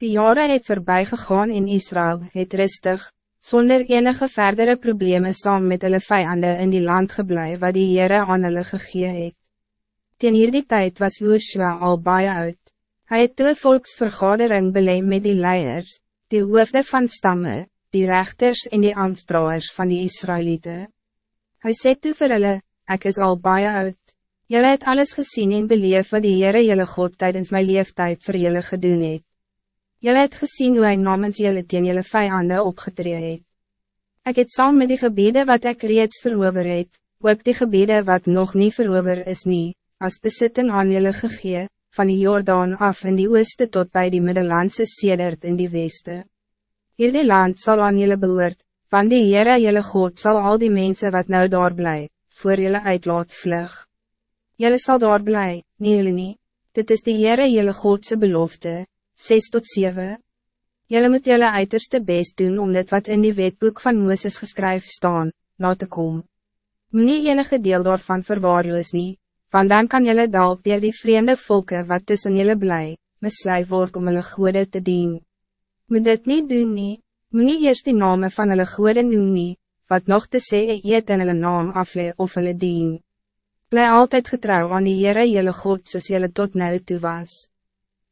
Die jaren het voorbij gegaan in Israël, het rustig, zonder enige verdere problemen saam met hulle vijanden in die land geblei wat die Heere aan hulle gegee het. Ten hierdie tijd was Joshua al baie uit. Hij het toe volksvergadering beleid met die leiers, die hoofde van stammen, die rechters en die ambtsdraers van die Israëlieten. Hij sê toe vir hulle, ek is al baie uit. Julle het alles gezien en beleef wat die Heere julle God tijdens mijn leeftijd voor julle gedoen het. Julle het gezien hoe hy namens julle teen julle vijanden opgetree het. Ek het saam met die gebieden wat ik reeds verover het, ook die gebieden wat nog niet verover is nie, as besitting aan julle gegee, van die Jordaan af in die ooste tot bij die Middellandse sedert in die weste. Hierdie land zal aan julle behoort, van die Heere julle God zal al die mensen wat nou daar bly, voor julle uitlaat vlug. Julle sal daar bly, nie julle nie, dit is die Heere julle Godse belofte, 6 tot 7. Jelle moet jelle uiterste best doen om dit wat in die wetboek van Mooses geskryf staan, na te kom. Meneer enige deel daarvan verwaarloos nie, want dan kan jelle dalk dier die vreemde volken wat tussen jelle bly, misleid word om hulle goede te dien. Moet dit niet doen nie, meneer eerst die name van hulle goede noem nie, wat nog te sê eet in hulle naam afle of hulle dien. Bly altijd getrouw aan die Heere jelle God soos jelle tot nou toe was.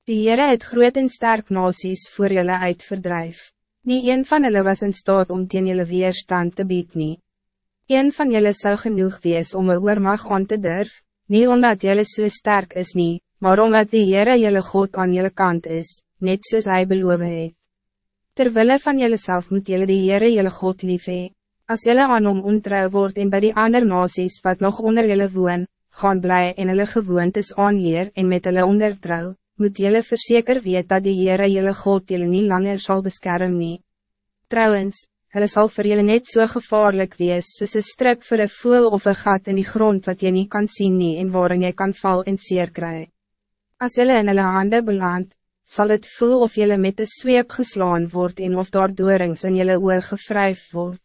Die Heere het groot en sterk nasies voor julle uitverdrijf. Nie een van julle was in staat om teen julle weerstand te bied nie. Een van julle zou genoeg wees om een oormag aan te durf, nie omdat julle so sterk is nie, maar omdat die Heere julle God aan julle kant is, net soos hy beloof het. Terwille van julle self moet julle die Heere julle God lief hee. As julle aan hom ontrouw wordt en bij die ander nasies wat nog onder julle woon, gaan blij en hulle gewoontes aanleer en met hulle ondertrouw, moet jullie verzeker weet dat die Heere jullie God jullie niet langer zal beschermen. nie. Trouwens, hulle sal vir jullie net so gevaarlijk wees soos een strik voor een voel of een gat in die grond wat je niet kan zien nie en waarin jy kan val en seer kry. As jullie in hulle hande beland, zal het voel of jullie met de zweep geslaan wordt en of daar doorings in jullie oor gevryf word.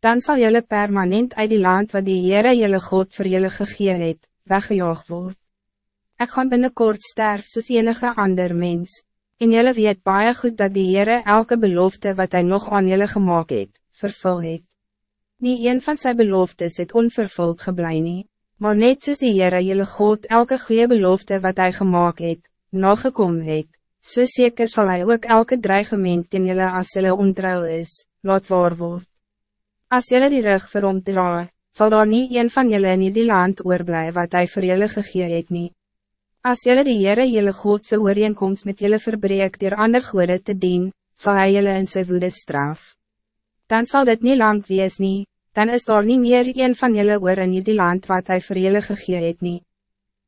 Dan zal jullie permanent uit die land wat die Heere jullie God voor jullie gegee het, weggejaagd worden. Ik ga binnenkort sterf soos enige ander mens. En jullie weet baie goed dat die Heere elke belofte wat hij nog aan jullie gemaakt het, vervul het. Nie een van zijn beloftes het onvervuld geblei nie, maar net soos die Heere jullie God elke goede belofte wat hij gemaakt het, nagekom het, so zeker zal hij ook elke dreigement in jullie as jullie ontrouw is, laat waar word. As jullie die rug vir hom dra, sal daar nie een van jullie in die land oorblij wat hij voor jullie gegee het nie. Als jullie de Heere jylle Godse ooreenkomst met jullie verbreek door ander goede te dien, zal hij jullie in sy woede straf. Dan zal dit niet lang wees nie, dan is daar niet meer een van jullie oor in die land wat hij voor jullie gegee het nie.